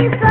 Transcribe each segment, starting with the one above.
Thank you so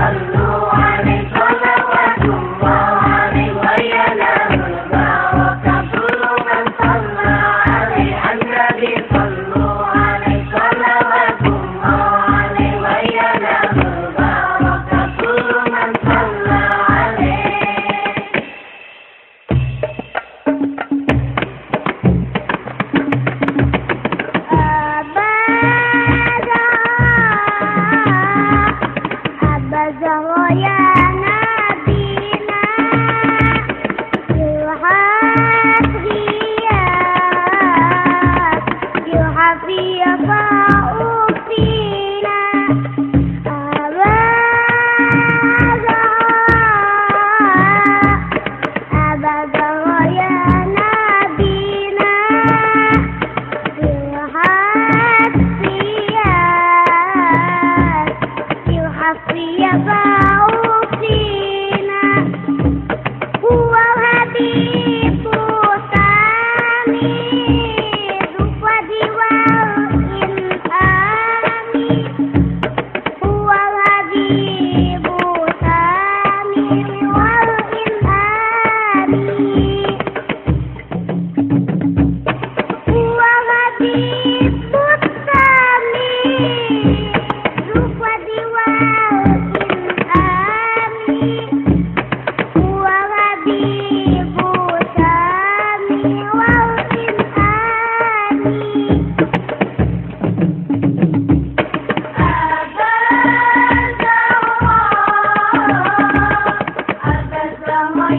Allah Cuiabá.